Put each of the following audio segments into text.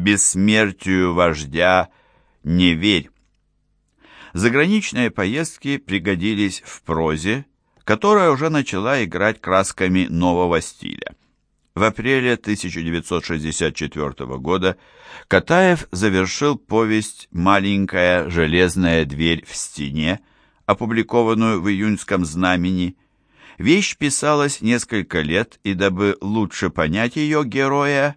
«Бессмертию вождя не верь». Заграничные поездки пригодились в прозе, которая уже начала играть красками нового стиля. В апреле 1964 года Катаев завершил повесть «Маленькая железная дверь в стене», опубликованную в июньском знамени. Вещь писалась несколько лет, и дабы лучше понять ее героя,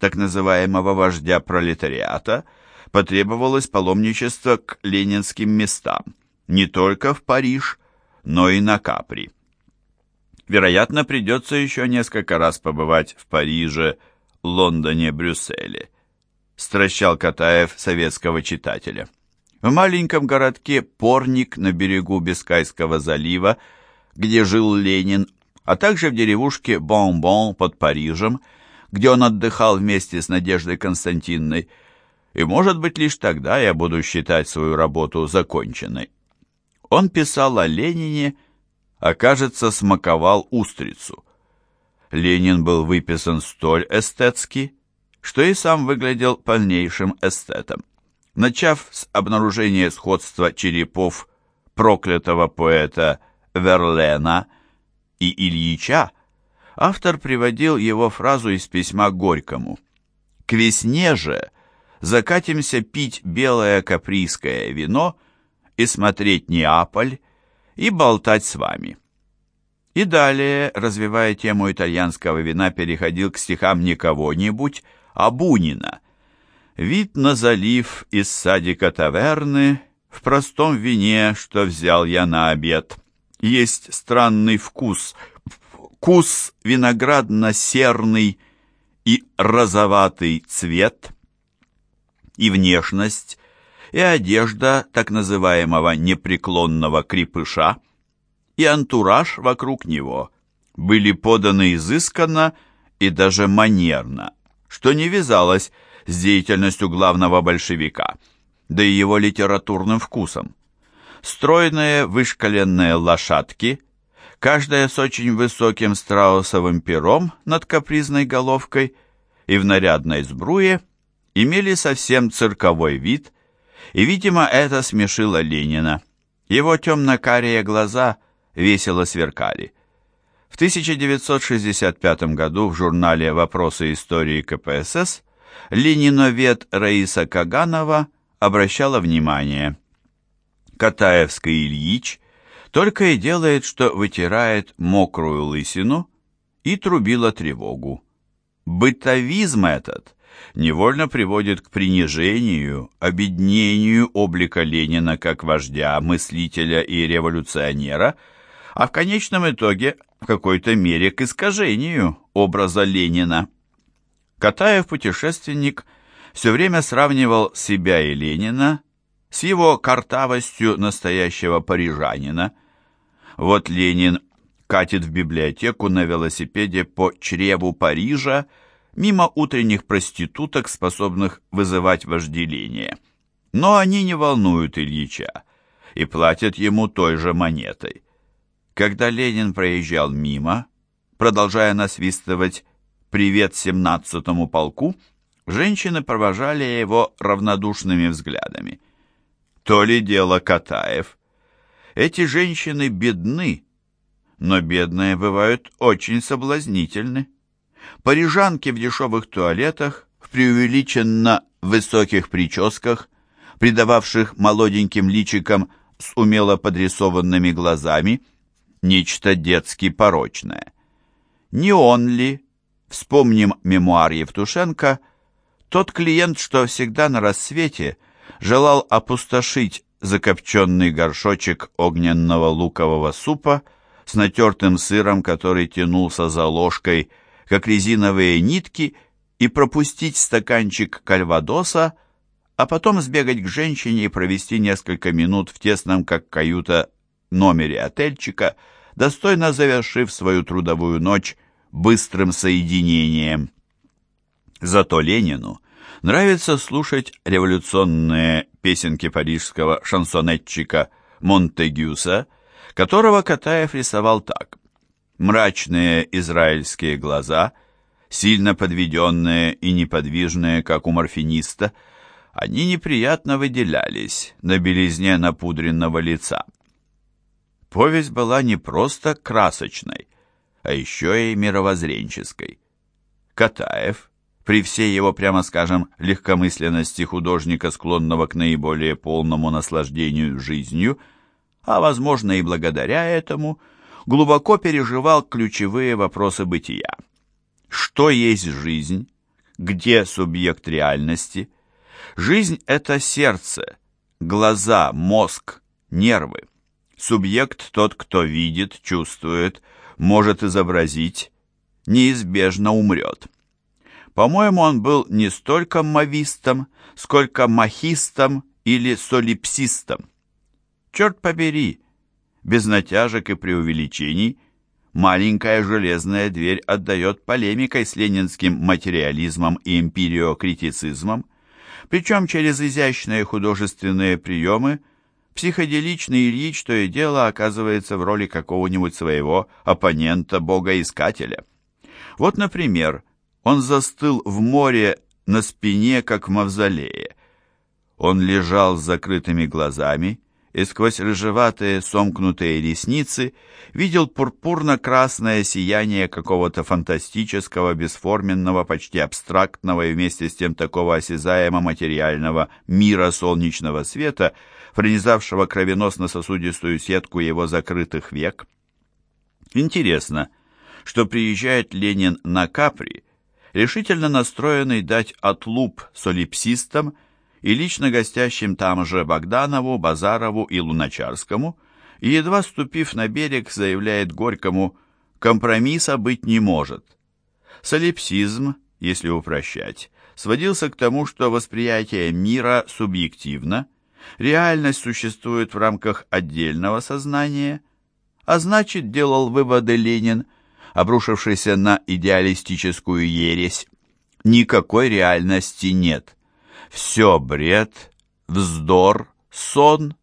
так называемого вождя пролетариата, потребовалось паломничество к ленинским местам, не только в Париж, но и на Капри. Вероятно, придется еще несколько раз побывать в Париже, Лондоне, Брюсселе. Стращал Катаев советского читателя. В маленьком городке Порник на берегу Бискайского залива, где жил Ленин, а также в деревушке Бон-Бон под Парижем, где он отдыхал вместе с Надеждой Константинной, и, может быть, лишь тогда я буду считать свою работу законченной. Он писал о Ленине, а, кажется, смаковал устрицу. Ленин был выписан столь эстетски, что и сам выглядел полнейшим эстетом. Начав с обнаружения сходства черепов проклятого поэта Верлена и Ильича, автор приводил его фразу из письма Горькому. «К весне же закатимся пить белое каприйское вино и смотреть Неаполь, и болтать с вами. И далее, развивая тему итальянского вина, переходил к стихам не кого-нибудь, а Бунина. Вид на залив из садика таверны в простом вине, что взял я на обед. Есть странный вкус, вкус виноградно-серный и розоватый цвет, и внешность и одежда так называемого непреклонного крепыша, и антураж вокруг него были поданы изысканно и даже манерно, что не вязалось с деятельностью главного большевика, да и его литературным вкусом. Стройные вышкаленные лошадки, каждая с очень высоким страусовым пером над капризной головкой и в нарядной сбруе, имели совсем цирковой вид – и, видимо, это смешило Ленина. Его темно-карие глаза весело сверкали. В 1965 году в журнале «Вопросы истории КПСС» лениновед Раиса Каганова обращала внимание. Катаевский Ильич только и делает, что вытирает мокрую лысину и трубила тревогу. Бытовизм этот невольно приводит к принижению, обеднению облика Ленина как вождя, мыслителя и революционера, а в конечном итоге в какой-то мере к искажению образа Ленина. Катаев-путешественник все время сравнивал себя и Ленина с его картавостью настоящего парижанина. Вот Ленин катит в библиотеку на велосипеде по чреву Парижа, мимо утренних проституток, способных вызывать вожделение. Но они не волнуют Ильича и платят ему той же монетой. Когда Ленин проезжал мимо, продолжая насвистывать «Привет семнадцатому полку», женщины провожали его равнодушными взглядами. То ли дело Катаев. Эти женщины бедны, но бедные бывают очень соблазнительны. Парижанки в дешевых туалетах, в преувеличенно высоких прическах, придававших молоденьким личикам с умело подрисованными глазами нечто детски порочное. Не он ли, вспомним мемуар Евтушенко, тот клиент, что всегда на рассвете желал опустошить закопченный горшочек огненного лукового супа с натертым сыром, который тянулся за ложкой как резиновые нитки, и пропустить стаканчик кальвадоса, а потом сбегать к женщине и провести несколько минут в тесном, как каюта, номере отельчика, достойно завершив свою трудовую ночь быстрым соединением. Зато Ленину нравится слушать революционные песенки парижского шансонетчика Монтегюса, которого Катаев рисовал так мрачные израильские глаза, Сильно подведенные и неподвижные, как у морфиниста, они неприятно выделялись на белизне напудренного лица. Повесть была не просто красочной, а еще и мировоззренческой. Катаев, при всей его, прямо скажем, легкомысленности художника, склонного к наиболее полному наслаждению жизнью, а, возможно, и благодаря этому, глубоко переживал ключевые вопросы бытия. Что есть жизнь? Где субъект реальности? Жизнь — это сердце, глаза, мозг, нервы. Субъект тот, кто видит, чувствует, может изобразить, неизбежно умрет. По-моему, он был не столько мавистом, сколько махистом или солипсистом. Черт побери, без натяжек и преувеличений, маленькая железная дверь отдает полемикой с ленинским материализмом и эмпириокритицизмом, причем через изящные художественные приемы психоделичный Ильич то и дело оказывается в роли какого-нибудь своего оппонента-богоискателя. Вот, например, он застыл в море на спине, как в мавзолее. Он лежал с закрытыми глазами и сквозь рыжеватые сомкнутые ресницы видел пурпурно-красное сияние какого-то фантастического, бесформенного, почти абстрактного и вместе с тем такого осязаемо-материального мира солнечного света, пронизавшего кровеносно-сосудистую сетку его закрытых век. Интересно, что приезжает Ленин на Капри, решительно настроенный дать отлуп солипсистам и лично гостящим там же Богданову, Базарову и Луначарскому, и, едва ступив на берег, заявляет Горькому «компромисса быть не может». Солипсизм, если упрощать, сводился к тому, что восприятие мира субъективно, реальность существует в рамках отдельного сознания, а значит, делал выводы Ленин – обрушившийся на идеалистическую ересь. Никакой реальности нет. Все бред, вздор, сон,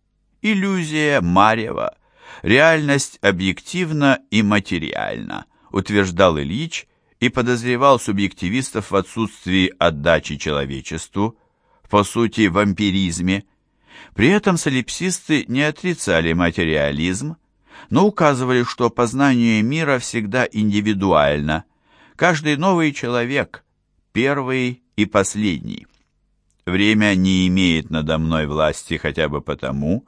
иллюзия, марево. Реальность объективна и материальна, утверждал Ильич и подозревал субъективистов в отсутствии отдачи человечеству, по сути, вампиризме. При этом солипсисты не отрицали материализм, но указывали, что познание мира всегда индивидуально. Каждый новый человек – первый и последний. Время не имеет надо мной власти хотя бы потому,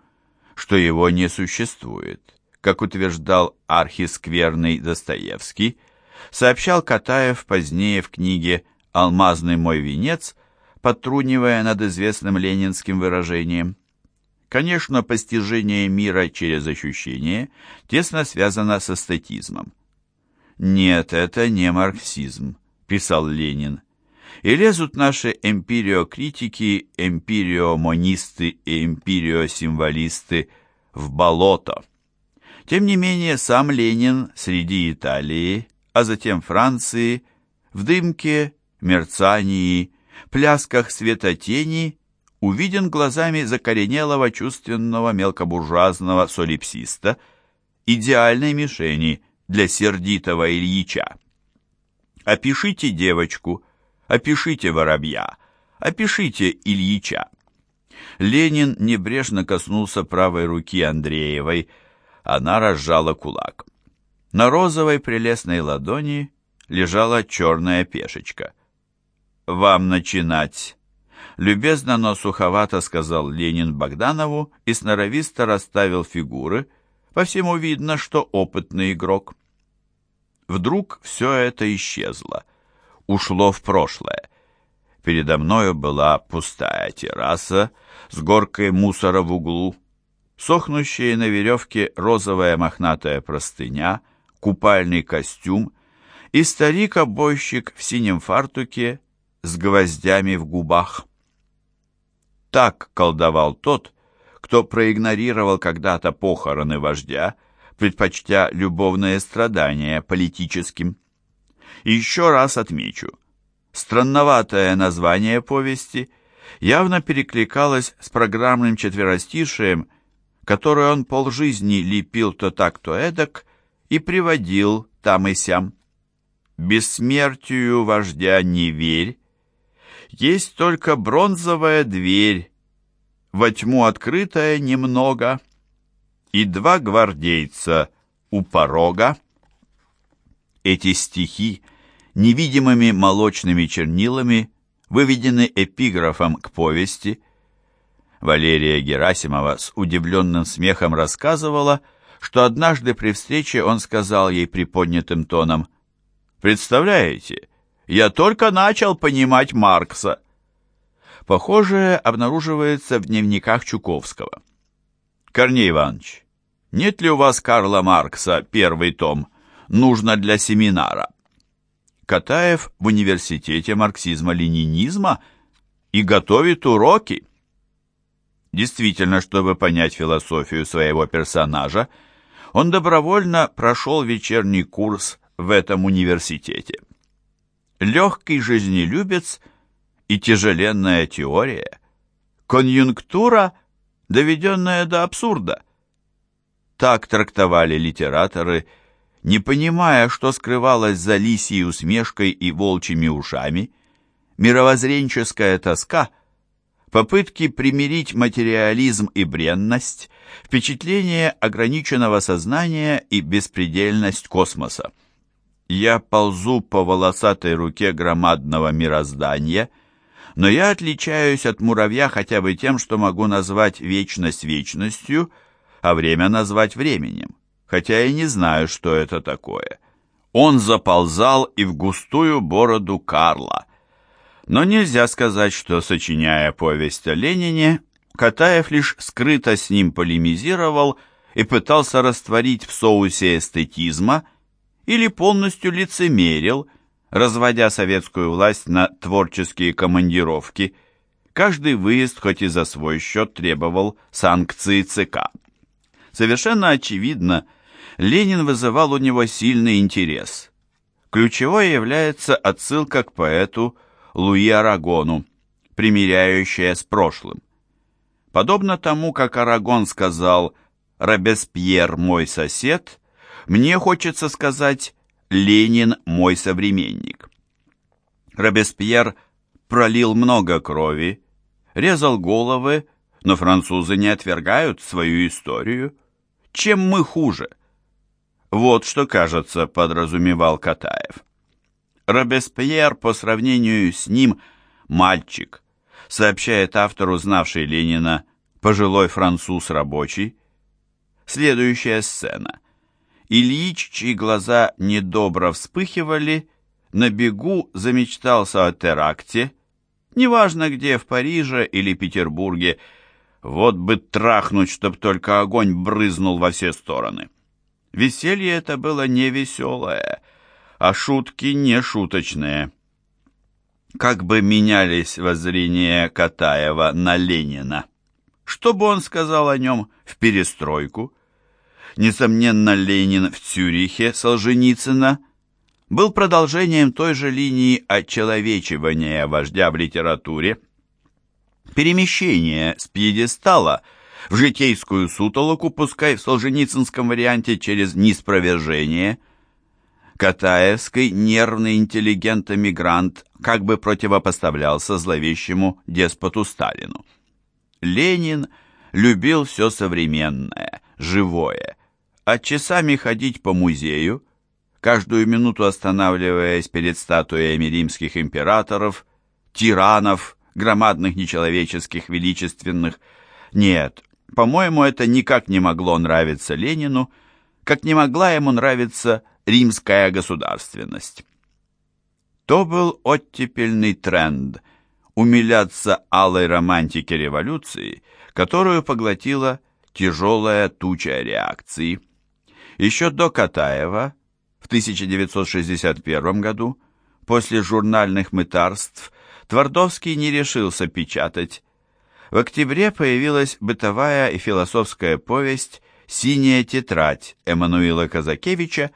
что его не существует. Как утверждал архискверный Достоевский, сообщал Катаев позднее в книге «Алмазный мой венец», подтрунивая над известным ленинским выражением – Конечно, постижение мира через ощущение тесно связано с эстетизмом. «Нет, это не марксизм», – писал Ленин. «И лезут наши эмпириокритики, эмпириомонисты и эмпириосимволисты в болото». Тем не менее, сам Ленин среди Италии, а затем Франции, в дымке, мерцании, плясках светотени увиден глазами закоренелого чувственного мелкобуржуазного солипсиста, идеальной мишени для сердитого Ильича. Опишите девочку, опишите воробья, опишите Ильича. Ленин небрежно коснулся правой руки Андреевой, она разжала кулак. На розовой прелестной ладони лежала черная пешечка. «Вам начинать», Любезно, но суховато сказал Ленин Богданову и сноровисто расставил фигуры. По всему видно, что опытный игрок. Вдруг все это исчезло. Ушло в прошлое. Передо мною была пустая терраса с горкой мусора в углу, сохнущая на веревке розовая мохнатая простыня, купальный костюм и старик-обойщик в синем фартуке с гвоздями в губах так колдовал тот, кто проигнорировал когда-то похороны вождя, предпочтя любовное страдание политическим. Еще раз отмечу, странноватое название повести явно перекликалось с программным четверостишием, которое он полжизни лепил то так, то эдак и приводил там и сям. Бессмертию вождя не верь, есть только бронзовая дверь, во тьму открытая немного, и два гвардейца у порога. Эти стихи невидимыми молочными чернилами выведены эпиграфом к повести. Валерия Герасимова с удивленным смехом рассказывала, что однажды при встрече он сказал ей приподнятым тоном «Представляете, я только начал понимать Маркса». Похожее обнаруживается в дневниках Чуковского. Корней Иванович, нет ли у вас Карла Маркса, первый том, нужно для семинара? Катаев в университете марксизма-ленинизма и готовит уроки. Действительно, чтобы понять философию своего персонажа, он добровольно прошел вечерний курс в этом университете. Легкий жизнелюбец и тяжеленная теория, конъюнктура, доведенная до абсурда. Так трактовали литераторы, не понимая, что скрывалось за лисьей усмешкой и волчьими ушами, мировоззренческая тоска, попытки примирить материализм и бренность, впечатление ограниченного сознания и беспредельность космоса. Я ползу по волосатой руке громадного мироздания, но я отличаюсь от муравья хотя бы тем, что могу назвать вечность вечностью, а время назвать временем, хотя и не знаю, что это такое. Он заползал и в густую бороду Карла. Но нельзя сказать, что, сочиняя повесть о Ленине, Катаев лишь скрыто с ним полемизировал и пытался растворить в соусе эстетизма – или полностью лицемерил, разводя советскую власть на творческие командировки. Каждый выезд, хоть и за свой счет, требовал санкции ЦК. Совершенно очевидно, Ленин вызывал у него сильный интерес. Ключевой является отсылка к поэту Луи Арагону, примиряющая с прошлым. Подобно тому, как Арагон сказал «Робеспьер мой сосед», мне хочется сказать «Ленин мой современник». Робеспьер пролил много крови, резал головы, но французы не отвергают свою историю. Чем мы хуже? Вот что, кажется, подразумевал Катаев. Робеспьер по сравнению с ним мальчик, сообщает автору, знавший Ленина, пожилой француз рабочий. Следующая сцена. Ильич, чьи глаза недобро вспыхивали, на бегу замечтался о теракте, неважно где, в Париже или Петербурге, вот бы трахнуть, чтоб только огонь брызнул во все стороны. Веселье это было не веселое, а шутки не шуточные. Как бы менялись воззрения Катаева на Ленина. Что бы он сказал о нем в перестройку? Несомненно, Ленин в Цюрихе Солженицына был продолжением той же линии очеловечивания вождя в литературе. Перемещение с пьедестала в житейскую сутолоку, пускай в солженицынском варианте через неспровержение. Катаевский нервный интеллигент-эмигрант как бы противопоставлялся зловещему деспоту Сталину. Ленин любил все современное, живое, а часами ходить по музею, каждую минуту останавливаясь перед статуями римских императоров, тиранов, громадных нечеловеческих, величественных. Нет, по-моему, это никак не могло нравиться Ленину, как не могла ему нравиться римская государственность. То был оттепельный тренд – умиляться алой романтике революции, которую поглотила тяжелая туча реакции – еще до Катаева, в 1961 году, после журнальных мытарств, Твардовский не решился печатать. В октябре появилась бытовая и философская повесть «Синяя тетрадь» Эммануила Казакевича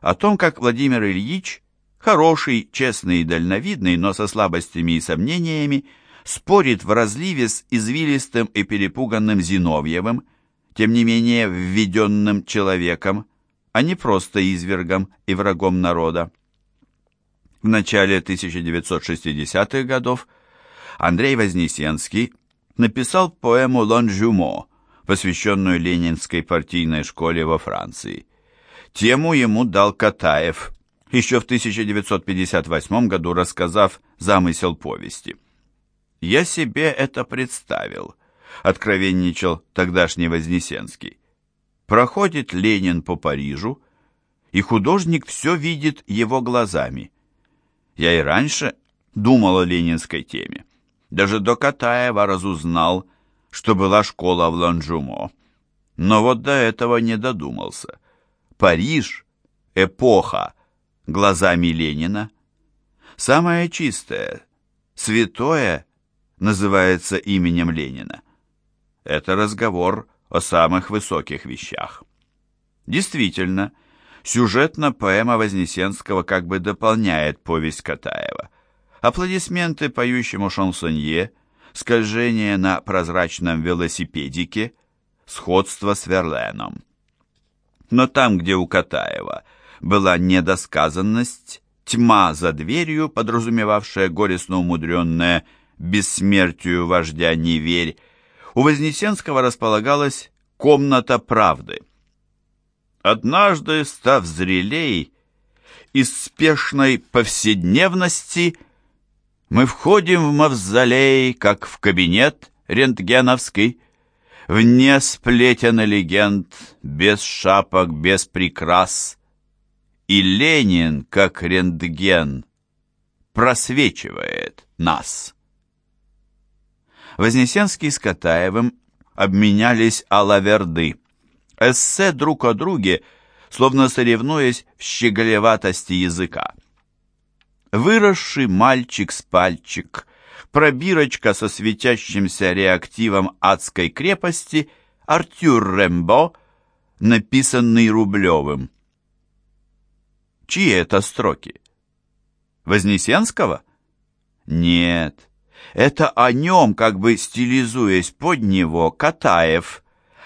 о том, как Владимир Ильич, хороший, честный и дальновидный, но со слабостями и сомнениями, спорит в разливе с извилистым и перепуганным Зиновьевым, тем не менее введенным человеком, а не просто извергом и врагом народа. В начале 1960-х годов Андрей Вознесенский написал поэму «Лонжумо», посвященную Ленинской партийной школе во Франции. Тему ему дал Катаев, еще в 1958 году рассказав замысел повести. «Я себе это представил», — откровенничал тогдашний Вознесенский. «Проходит Ленин по Парижу, и художник все видит его глазами. Я и раньше думал о ленинской теме. Даже до Катаева разузнал, что была школа в Ланжумо. Но вот до этого не додумался. Париж — эпоха, глазами Ленина. Самое чистое, святое называется именем Ленина. Это разговор о самых высоких вещах. Действительно, сюжетно поэма Вознесенского как бы дополняет повесть Катаева. Аплодисменты поющему шансонье, скольжение на прозрачном велосипедике, сходство с Верленом. Но там, где у Катаева была недосказанность, тьма за дверью, подразумевавшая горестно умудренное бессмертию вождя «Не верь», у Вознесенского располагалась комната правды. Однажды, став зрелей, из спешной повседневности мы входим в мавзолей, как в кабинет рентгеновский, вне сплетен легенд, без шапок, без прикрас. И Ленин, как рентген, просвечивает нас. Вознесенский с Катаевым обменялись алаверды. Эссе друг о друге, словно соревнуясь в щеголеватости языка. Выросший мальчик с пальчик, пробирочка со светящимся реактивом адской крепости, Артюр Рембо, написанный Рублевым. Чьи это строки? Вознесенского? Нет, это о нем, как бы стилизуясь под него, Катаев,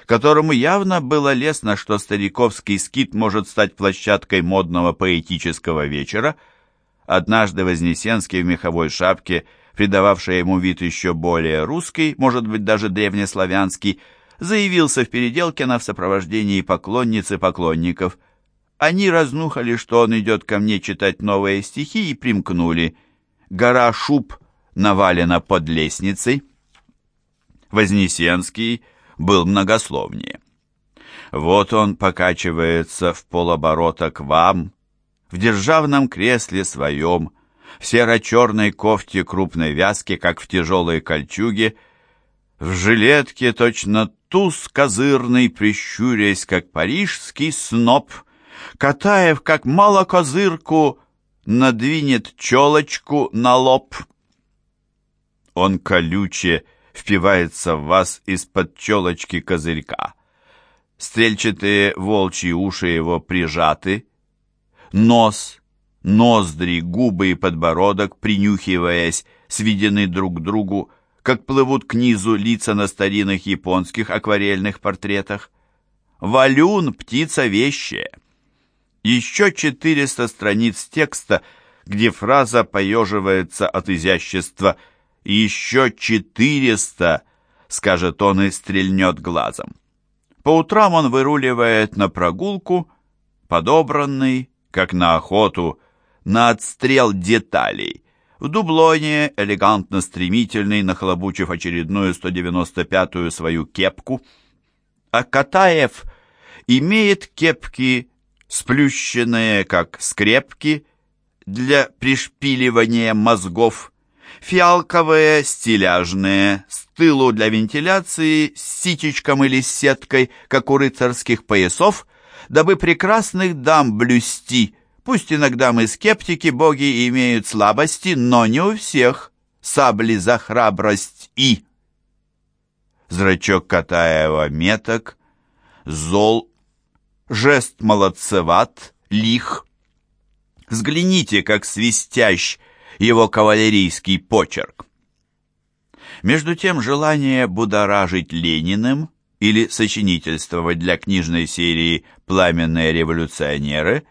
которому явно было лестно, что стариковский скит может стать площадкой модного поэтического вечера, Однажды Вознесенский в меховой шапке, придававшей ему вид еще более русский, может быть, даже древнеславянский, заявился в Переделкино в сопровождении поклонницы поклонников. Они разнухали, что он идет ко мне читать новые стихи, и примкнули. Гора шуб навалена под лестницей. Вознесенский был многословнее. Вот он покачивается в полоборота к вам, в державном кресле своем, в серо-черной кофте крупной вязки, как в тяжелой кольчуге, в жилетке точно туз козырный, прищурясь, как парижский сноп, Катаев, как малокозырку, надвинет челочку на лоб. Он колюче впивается в вас из-под челочки козырька. Стрельчатые волчьи уши его прижаты, Нос, ноздри, губы и подбородок, принюхиваясь, сведены друг к другу, как плывут к низу лица на старинных японских акварельных портретах. Валюн — птица вещая. Еще 400 страниц текста, где фраза поеживается от изящества. Еще 400, скажет он и стрельнет глазом. По утрам он выруливает на прогулку, подобранный, как на охоту, на отстрел деталей. В дублоне, элегантно-стремительный, нахлобучив очередную 195-ю свою кепку. А Катаев имеет кепки, сплющенные, как скрепки, для пришпиливания мозгов, фиалковые, стиляжные, с тылу для вентиляции, с ситечком или сеткой, как у рыцарских поясов, дабы прекрасных дам блюсти. Пусть иногда мы скептики, боги имеют слабости, но не у всех. Сабли за храбрость и... Зрачок Катаева меток, зол, жест молодцеват, лих. Взгляните, как свистящ его кавалерийский почерк. Между тем желание будоражить Лениным или сочинительствовать для книжной серии «Пламенные революционеры»,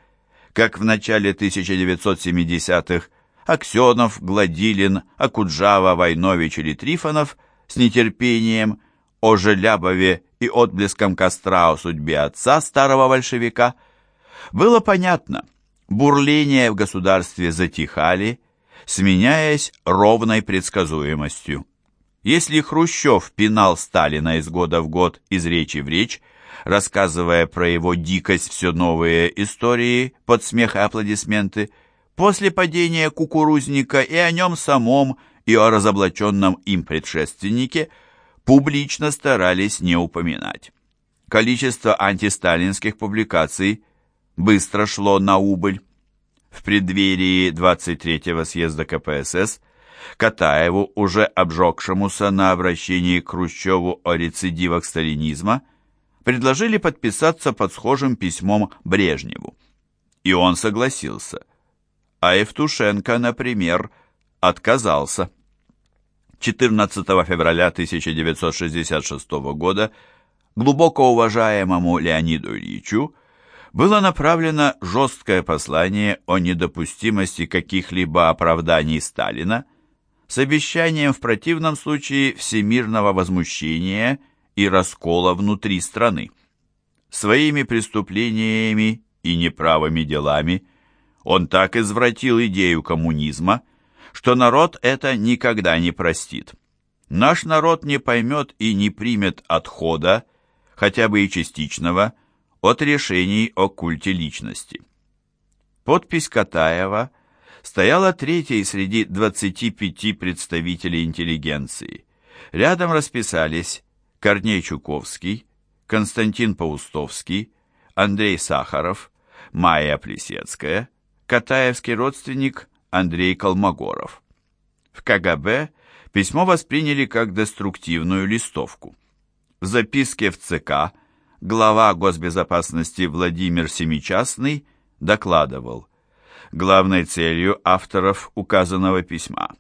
как в начале 1970-х Аксенов, Гладилин, Акуджава, Войнович или Трифонов с нетерпением о Желябове и отблеском костра о судьбе отца старого большевика, было понятно, бурления в государстве затихали, сменяясь ровной предсказуемостью. Если Хрущев пинал Сталина из года в год, из речи в речь, рассказывая про его дикость все новые истории под смех и аплодисменты, после падения кукурузника и о нем самом, и о разоблаченном им предшественнике публично старались не упоминать. Количество антисталинских публикаций быстро шло на убыль. В преддверии 23-го съезда КПСС Катаеву, уже обжегшемуся на обращении к Хрущеву о рецидивах сталинизма, предложили подписаться под схожим письмом Брежневу. И он согласился. А Евтушенко, например, отказался. 14 февраля 1966 года глубоко уважаемому Леониду Ильичу было направлено жесткое послание о недопустимости каких-либо оправданий Сталина с обещанием в противном случае всемирного возмущения и раскола внутри страны. Своими преступлениями и неправыми делами он так извратил идею коммунизма, что народ это никогда не простит. Наш народ не поймет и не примет отхода, хотя бы и частичного, от решений о культе личности. Подпись Катаева стояла третьей среди 25 представителей интеллигенции. Рядом расписались Корней Чуковский, Константин Паустовский, Андрей Сахаров, Майя Плесецкая, Катаевский родственник Андрей Колмогоров. В КГБ письмо восприняли как деструктивную листовку. В записке в ЦК глава госбезопасности Владимир Семичастный докладывал, главной целью авторов указанного письма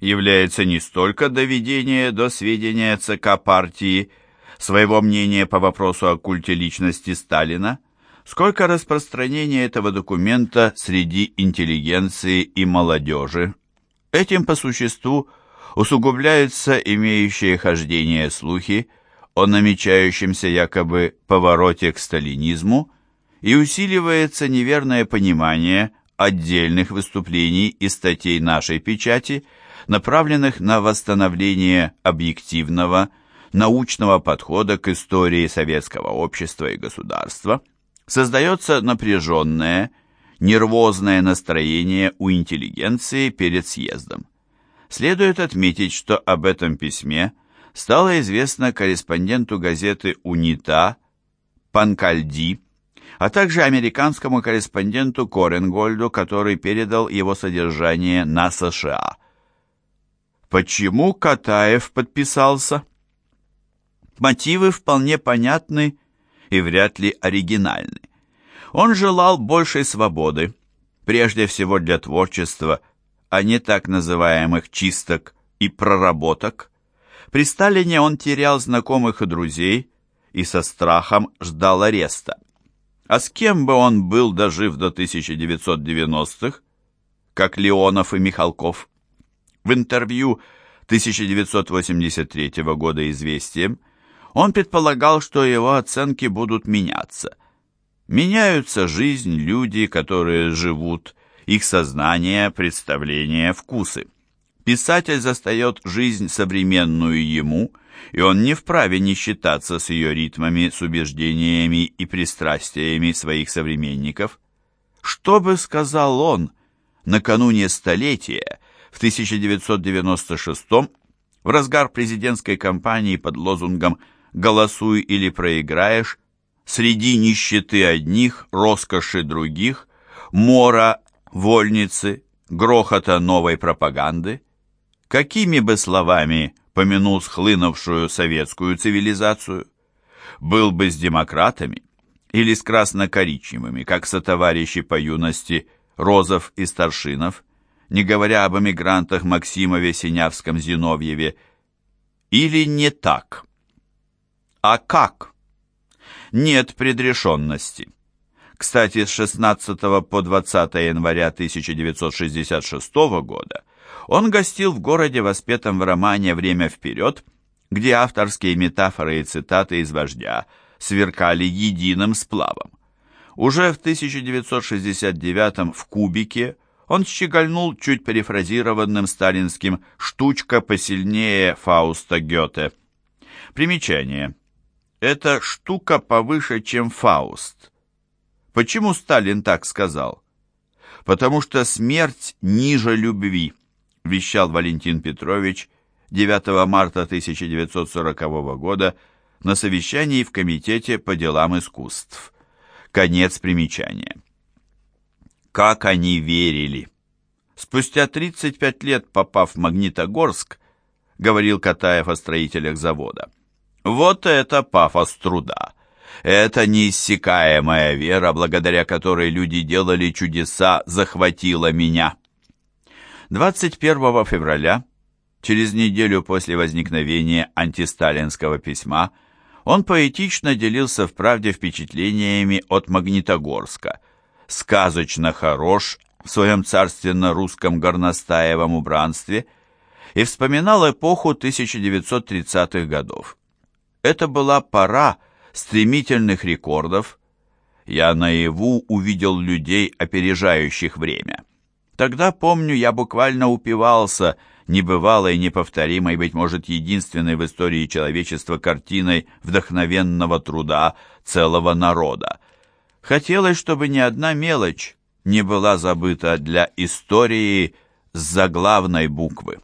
является не столько доведение до сведения ЦК партии своего мнения по вопросу о культе личности Сталина, сколько распространение этого документа среди интеллигенции и молодежи. Этим по существу усугубляются имеющие хождение слухи о намечающемся якобы повороте к сталинизму и усиливается неверное понимание отдельных выступлений и статей нашей печати, направленных на восстановление объективного, научного подхода к истории советского общества и государства, создается напряженное, нервозное настроение у интеллигенции перед съездом. Следует отметить, что об этом письме стало известно корреспонденту газеты «Унита» Панкальди, а также американскому корреспонденту Коренгольду, который передал его содержание на США. Почему Катаев подписался? Мотивы вполне понятны и вряд ли оригинальны. Он желал большей свободы, прежде всего для творчества, а не так называемых чисток и проработок, при Сталине он терял знакомых и друзей и со страхом ждал ареста. А с кем бы он был, дожив до 1990-х, как Леонов и Михалков? В интервью 1983 года «Известием» он предполагал, что его оценки будут меняться. Меняются жизнь, люди, которые живут, их сознание, представления, вкусы. Писатель застает жизнь современную ему, и он не вправе не считаться с ее ритмами, с убеждениями и пристрастиями своих современников. Что бы сказал он накануне столетия в 1996 в разгар президентской кампании под лозунгом «Голосуй или проиграешь», среди нищеты одних, роскоши других, мора, вольницы, грохота новой пропаганды – какими бы словами помянул схлынувшую советскую цивилизацию? Был бы с демократами или с красно-коричневыми, как сотоварищи по юности Розов и Старшинов, не говоря об эмигрантах Максимове, Синявском, Зиновьеве, или не так? А как? Нет предрешенности. Кстати, с 16 по 20 января 1966 года он гостил в городе, воспетом в романе «Время вперед», где авторские метафоры и цитаты из «Вождя» сверкали единым сплавом. Уже в 1969 в «Кубике» он щегольнул чуть перефразированным сталинским «штучка посильнее Фауста Гёте». Примечание. Эта штука повыше, чем Фауст. Почему Сталин так сказал? Потому что смерть ниже любви, вещал Валентин Петрович 9 марта 1940 года на совещании в Комитете по делам искусств. Конец примечания. Как они верили! Спустя 35 лет, попав в Магнитогорск, говорил Катаев о строителях завода. Вот это пафос труда! Это неиссякаемая вера, благодаря которой люди делали чудеса, захватила меня. 21 февраля, через неделю после возникновения антисталинского письма, он поэтично делился в правде впечатлениями от Магнитогорска – сказочно хорош в своем царственно-русском горностаевом убранстве и вспоминал эпоху 1930-х годов. Это была пора стремительных рекордов. Я наяву увидел людей, опережающих время. Тогда, помню, я буквально упивался небывалой, неповторимой, быть может, единственной в истории человечества картиной вдохновенного труда целого народа. Хотелось, чтобы ни одна мелочь не была забыта для истории с заглавной буквы.